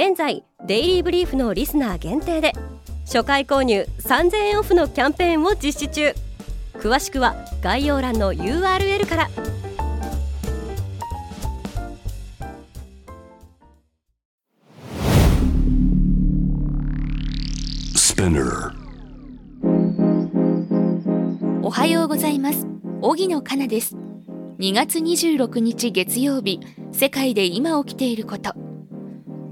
現在デイリーブリーフのリスナー限定で初回購入3000円オフのキャンペーンを実施中。詳しくは概要欄の URL から。おはようございます。荻野かなです。2月26日月曜日世界で今起きていること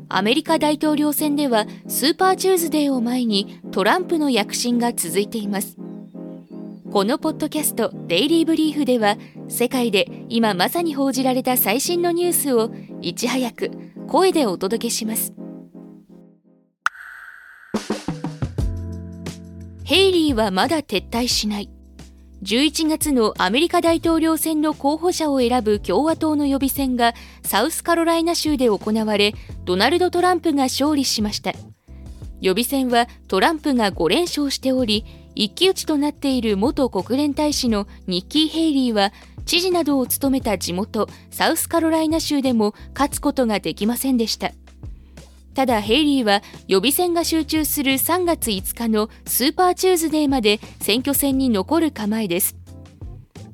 アメリカ大統領選ではスーパーチューズデーを前にトランプの躍進が続いています。このポッドキャストデイリーブリーフでは世界で今まさに報じられた最新のニュースをいち早く声でお届けします。ヘイリーはまだ撤退しない。11月のアメリカ大統領選の候補者を選ぶ共和党の予備選がサウスカロライナ州で行われドナルド・トランプが勝利しました。予備選はトランプが5連勝しており一騎打ちとなっている元国連大使のニッキー・ヘイリーは知事などを務めた地元サウスカロライナ州でも勝つことができませんでした。ただヘイリーは予備選が集中する3月5日のスーパーチューズデーまで選挙戦に残る構えです。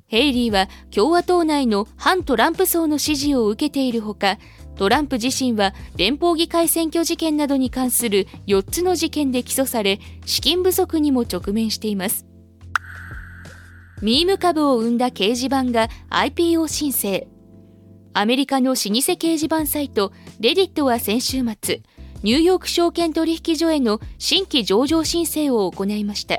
ヘイリーは共和党内の反トランプ層の支持を受けているほかトランプ自身は連邦議会占拠事件などに関する4つの事件で起訴され資金不足にも直面しています。ミーム株を生んだ掲示板が IPO 申請。アメリカの老舗掲示板サイトレディットは先週末ニューヨーク証券取引所への新規上場申請を行いました。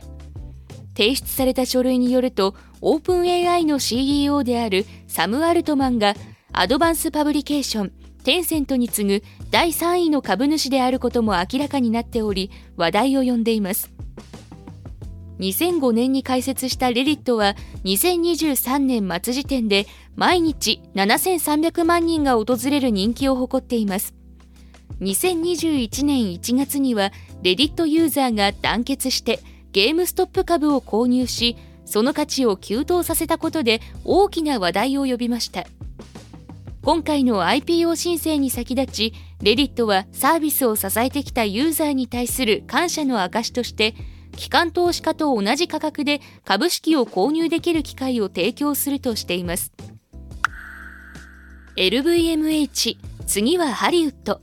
提出された書類によるとオープン AI の CEO であるサム・アルトマンがアドバンス・パブリケーションテンセントに次ぐ第3位の株主であることも明らかになっており話題を呼んでいます。2005年に開設したレディットは2023年末時点で毎日7300万人が訪れる人気を誇っています。2021年1月にはレディットユーザーが団結してゲームストップ株を購入しその価値を急騰させたことで大きな話題を呼びました。今回の IPO 申請に先立ちレディットはサービスを支えてきたユーザーに対する感謝の証として機関投資家と同じ価格で株式を購入できる機会を提供するとしています。LVMH 次はハリウッド。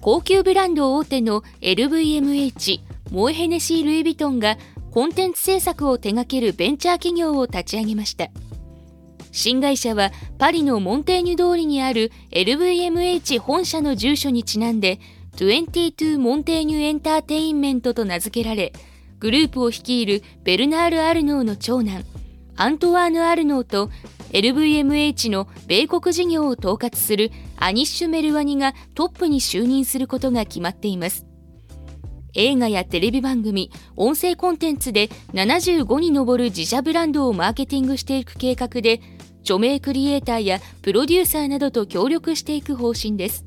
高級ブランド大手の LVMH モエヘネシー・ルイ・ヴィトンがコンテンツ制作を手掛けるベンチャー企業を立ち上げました。新会社はパリのモンテーニュ通りにある LVMH 本社の住所にちなんで22モンテーニュエンターテインメントと名付けられグループを率いるベルナール・アルノーの長男アントワーヌ・アルノーと LVMH の米国事業を統括するアニッシュ・メルワニがトップに就任することが決まっています。映画やテレビ番組音声コンテンツで75に上る自社ブランドをマーケティングしていく計画で著名クリエイターやプロデューサーなどと協力していく方針です。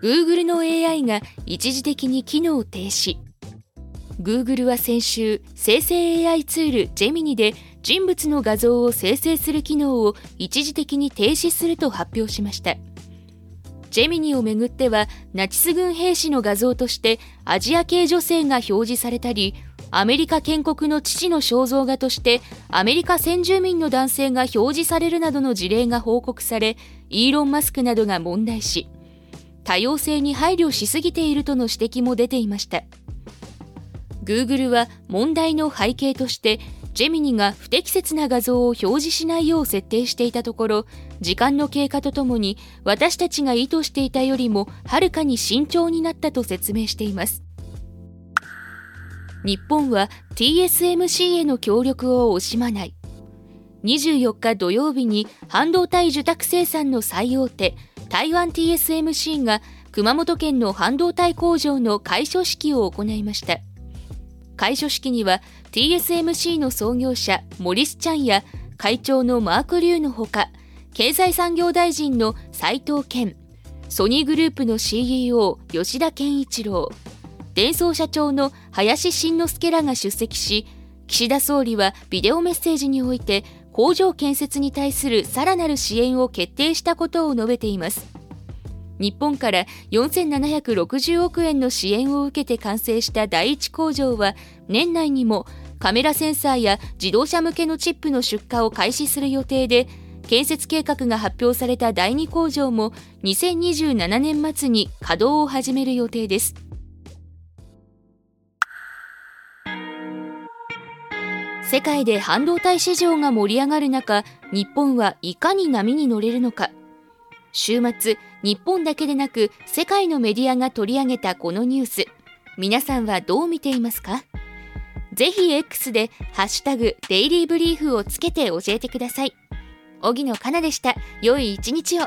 Google の AI が一時的に機能停止。Google は先週生成 AI ツールジェミニで人物の画像を生成する機能を一時的に停止すると発表しました。ジェミニをめぐってはナチス軍兵士の画像としてアジア系女性が表示されたりアメリカ建国の父の肖像画としてアメリカ先住民の男性が表示されるなどの事例が報告されイーロン・マスクなどが問題視。多様性に配慮しすぎているとの指摘も出ていました。Google は問題の背景としてジェミニが不適切な画像を表示しないよう設定していたところ時間の経過とともに私たちが意図していたよりもはるかに慎重になったと説明しています。日本は TSMC への協力を惜しまない。24日土曜日に半導体受託生産の最大手台湾 TSMC が熊本県の半導体工場の開所式を行いました。開所式には TSMC の創業者モリス・チャンや会長のマーク・リュウのほか経済産業大臣の斉藤健ソニーグループの CEO 吉田健一郎伝送社長の林慎之介らが出席し岸田総理はビデオメッセージにおいて工場建設に対するさらなる支援を決定したことを述べています。日本から4760億円の支援を受けて完成した第一工場は年内にもカメラセンサーや自動車向けのチップの出荷を開始する予定で建設計画が発表された第2工場も2027年末に稼働を始める予定です。世界で半導体市場が盛り上がる中日本はいかに波に乗れるのか。週末日本だけでなく世界のメディアが取り上げたこのニュース皆さんはどう見ていますか？ぜひ X でハッシュタグデイリーブリーフをつけて教えてください。荻野かなでした。良い一日を。